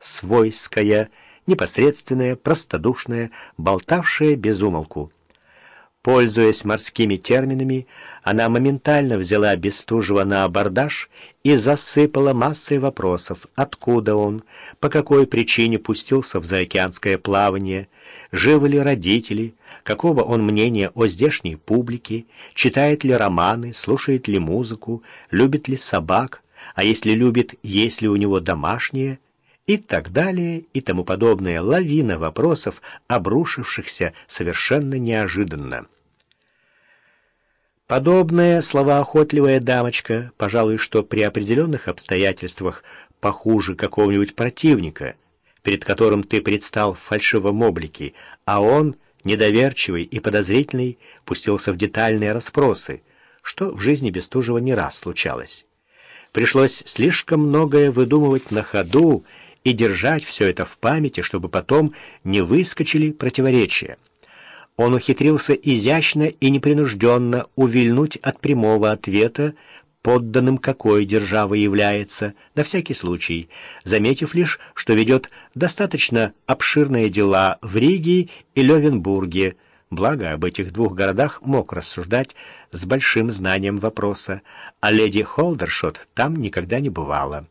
свойская, непосредственная, простодушная, болтавшая без умолку. Пользуясь морскими терминами, она моментально взяла Бестужева на абордаж и засыпала массой вопросов, откуда он, по какой причине пустился в заокеанское плавание, живы ли родители, какого он мнения о здешней публике, читает ли романы, слушает ли музыку, любит ли собак, а если любит, есть ли у него домашние, и так далее, и тому подобное лавина вопросов, обрушившихся совершенно неожиданно. Подобная словоохотливая дамочка, пожалуй, что при определенных обстоятельствах похуже какого-нибудь противника, перед которым ты предстал в фальшивом облике, а он, недоверчивый и подозрительный, пустился в детальные расспросы, что в жизни Бестужева не раз случалось. Пришлось слишком многое выдумывать на ходу и держать все это в памяти, чтобы потом не выскочили противоречия. Он ухитрился изящно и непринужденно увильнуть от прямого ответа, подданным какой державы является, на всякий случай, заметив лишь, что ведет достаточно обширные дела в Риге и Левенбурге, благо об этих двух городах мог рассуждать с большим знанием вопроса, а леди Холдершот там никогда не бывала.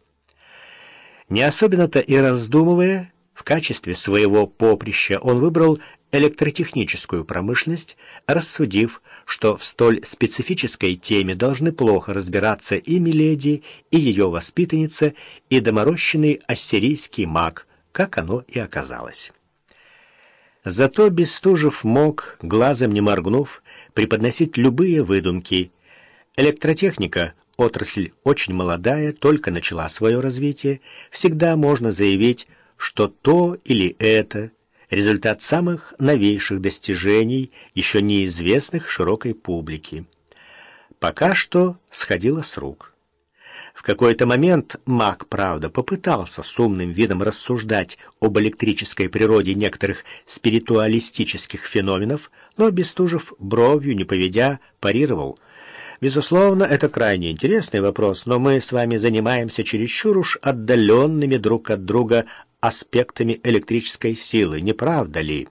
Не особенно-то и раздумывая, в качестве своего поприща он выбрал электротехническую промышленность, рассудив, что в столь специфической теме должны плохо разбираться и Миледи, и ее воспитанница, и доморощенный ассирийский маг, как оно и оказалось. Зато Бестужев мог, глазом не моргнув, преподносить любые выдумки. Электротехника — отрасль очень молодая, только начала свое развитие, всегда можно заявить, что то или это — результат самых новейших достижений, еще неизвестных широкой публике. Пока что сходило с рук. В какой-то момент маг, правда, попытался с умным видом рассуждать об электрической природе некоторых спиритуалистических феноменов, но Бестужев, бровью не поведя, парировал. Безусловно, это крайне интересный вопрос, но мы с вами занимаемся чересчур уж отдаленными друг от друга аспектами электрической силы, не правда ли?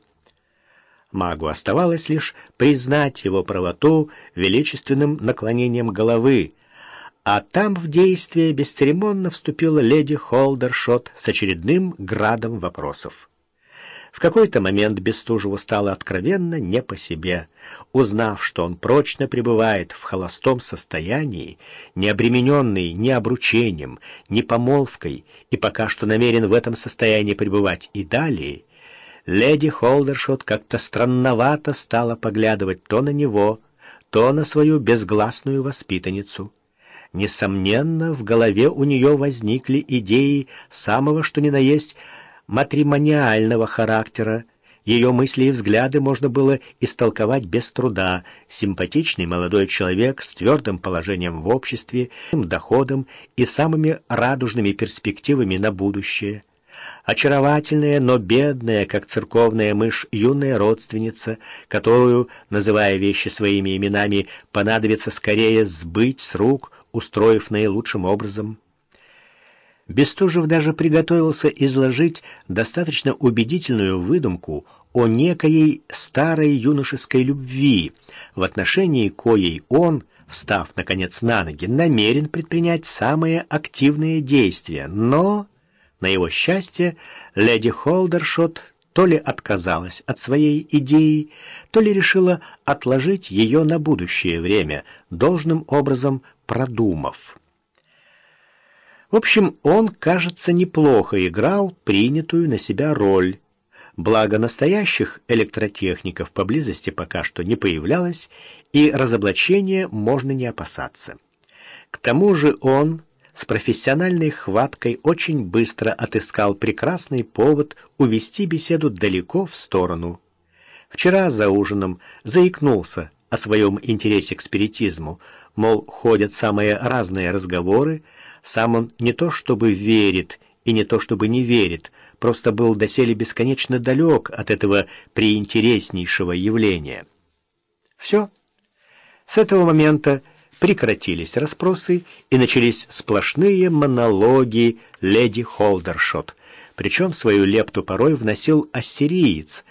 Магу оставалось лишь признать его правоту величественным наклонением головы, а там в действие бесцеремонно вступила леди Холдершот с очередным градом вопросов. В какой-то момент Бестужеву стало откровенно не по себе. Узнав, что он прочно пребывает в холостом состоянии, не обремененный ни обручением, ни помолвкой, и пока что намерен в этом состоянии пребывать и далее, леди Холдершот как-то странновато стала поглядывать то на него, то на свою безгласную воспитанницу. Несомненно, в голове у нее возникли идеи самого что ни на есть матримониального характера. Ее мысли и взгляды можно было истолковать без труда. Симпатичный молодой человек с твердым положением в обществе, доходом и самыми радужными перспективами на будущее. Очаровательная, но бедная, как церковная мышь, юная родственница, которую, называя вещи своими именами, понадобится скорее сбыть с рук, устроив наилучшим образом. Бестужев даже приготовился изложить достаточно убедительную выдумку о некоей старой юношеской любви, в отношении коей он, встав, наконец, на ноги, намерен предпринять самые активные действия, но, на его счастье, леди Холдершот то ли отказалась от своей идеи, то ли решила отложить ее на будущее время, должным образом продумав. В общем, он, кажется, неплохо играл принятую на себя роль. Благо настоящих электротехников поблизости пока что не появлялось, и разоблачения можно не опасаться. К тому же он с профессиональной хваткой очень быстро отыскал прекрасный повод увести беседу далеко в сторону. Вчера за ужином заикнулся о своем интересе к спиритизму, мол, ходят самые разные разговоры, сам он не то чтобы верит и не то чтобы не верит, просто был доселе бесконечно далек от этого приинтереснейшего явления. Все. С этого момента прекратились расспросы и начались сплошные монологи леди Холдершот, Причем свою лепту порой вносил ассириец,